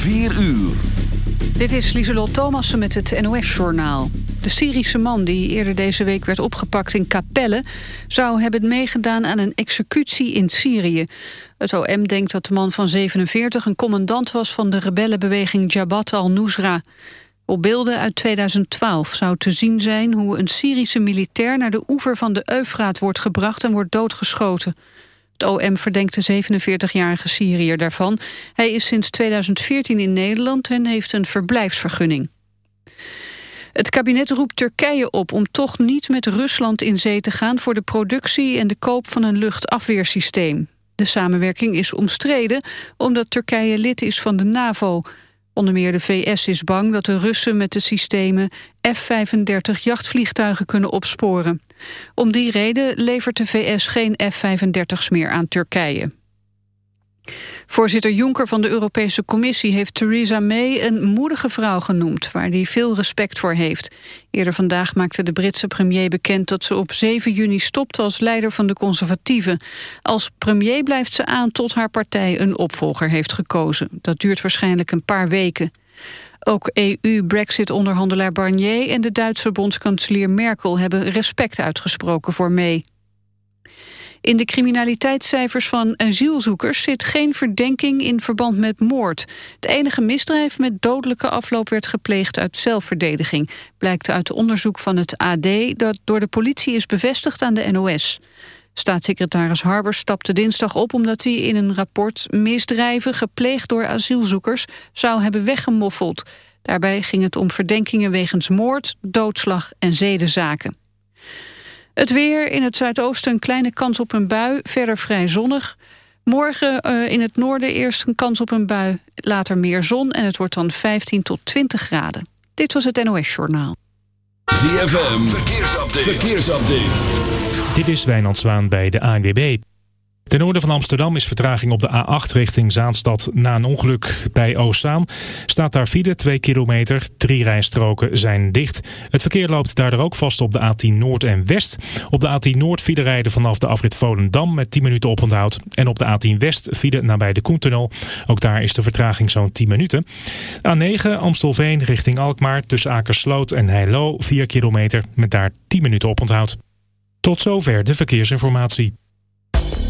4 uur. Dit is Lieselot Thomassen met het NOS-journaal. De Syrische man die eerder deze week werd opgepakt in Capelle... zou hebben meegedaan aan een executie in Syrië. Het OM denkt dat de man van 47 een commandant was... van de rebellenbeweging Jabhat al-Nusra. Op beelden uit 2012 zou te zien zijn hoe een Syrische militair... naar de oever van de Eufraat wordt gebracht en wordt doodgeschoten. Het OM verdenkt de 47-jarige Syriër daarvan. Hij is sinds 2014 in Nederland en heeft een verblijfsvergunning. Het kabinet roept Turkije op om toch niet met Rusland in zee te gaan... voor de productie en de koop van een luchtafweersysteem. De samenwerking is omstreden omdat Turkije lid is van de NAVO. Onder meer de VS is bang dat de Russen met de systemen F-35 jachtvliegtuigen kunnen opsporen. Om die reden levert de VS geen F-35's meer aan Turkije. Voorzitter Juncker van de Europese Commissie heeft Theresa May een moedige vrouw genoemd, waar hij veel respect voor heeft. Eerder vandaag maakte de Britse premier bekend dat ze op 7 juni stopt als leider van de conservatieven. Als premier blijft ze aan tot haar partij een opvolger heeft gekozen. Dat duurt waarschijnlijk een paar weken. Ook EU-Brexit-onderhandelaar Barnier en de Duitse bondskanselier Merkel hebben respect uitgesproken voor May. In de criminaliteitscijfers van asielzoekers zit geen verdenking in verband met moord. Het enige misdrijf met dodelijke afloop werd gepleegd uit zelfverdediging. Blijkt uit onderzoek van het AD dat door de politie is bevestigd aan de NOS. Staatssecretaris Harbers stapte dinsdag op omdat hij in een rapport misdrijven gepleegd door asielzoekers zou hebben weggemoffeld. Daarbij ging het om verdenkingen wegens moord, doodslag en zedenzaken. Het weer in het zuidoosten een kleine kans op een bui, verder vrij zonnig. Morgen uh, in het noorden eerst een kans op een bui, later meer zon... en het wordt dan 15 tot 20 graden. Dit was het NOS Journaal. ZFM, verkeersupdate. verkeersupdate. Dit is Wijnand Zwaan bij de ANWB. Ten noorden van Amsterdam is vertraging op de A8 richting Zaanstad na een ongeluk bij Oostzaan. Staat daar file 2 kilometer, drie rijstroken zijn dicht. Het verkeer loopt daardoor ook vast op de A10 Noord en West. Op de A10 Noord file rijden vanaf de afrit Volendam met 10 minuten oponthoud. En op de A10 West file nabij de Koentunnel. Ook daar is de vertraging zo'n 10 minuten. A9 Amstelveen richting Alkmaar tussen Akersloot en Heilo 4 kilometer met daar 10 minuten oponthoud. Tot zover de verkeersinformatie.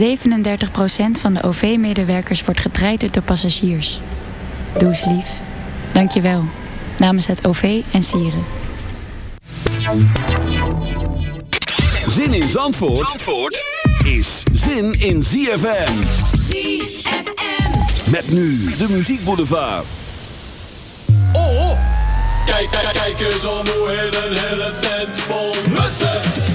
37% van de OV-medewerkers wordt getraind door passagiers. Doe eens lief. Dank je wel. Namens het OV en Sieren. Zin in Zandvoort, Zandvoort is zin in ZFM. ZFM. Met nu de Muziek Boulevard. Oh, Kijk, kijk, kijk eens om hoe een hele tent vol mutsen.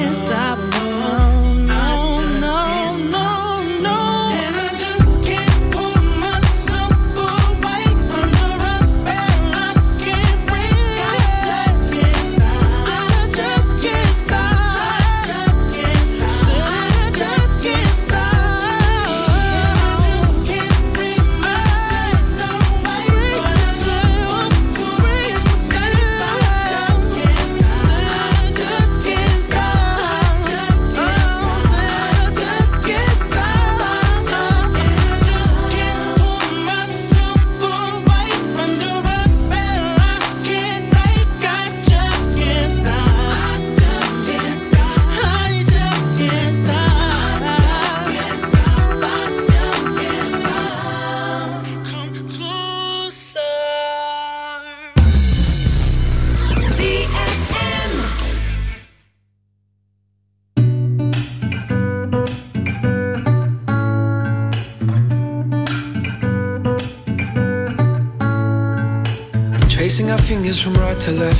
Can't stop, to left,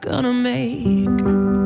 Gonna make.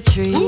tree.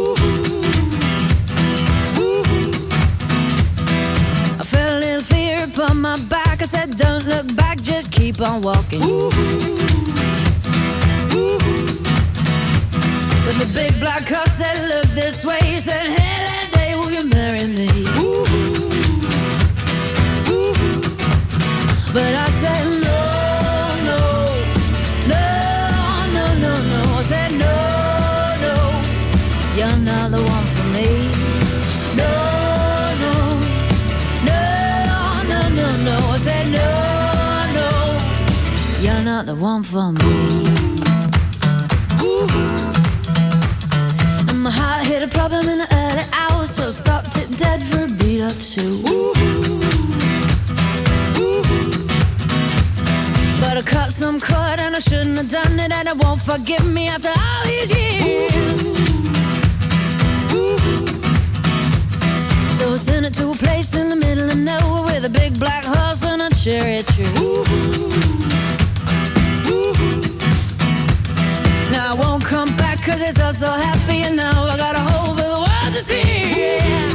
Cause it's all so happy and now I got a whole the world to see. Yeah.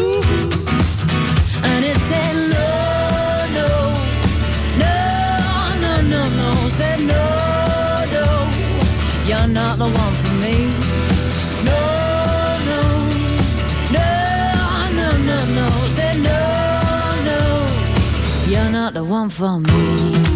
Ooh. And it said no, no No, no, no, no. Said no, no. You're not the one for me. No, no No, no, no, no. Said no, no. You're not the one for me.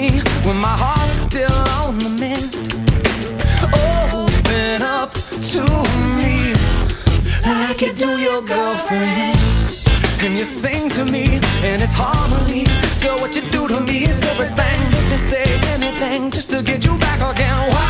me when my heart's still on the mend. Oh, open up to me like you do your girlfriends. And you sing to me, and it's harmony. Girl, what you do to me is everything. Let me say anything just to get you back again. Why?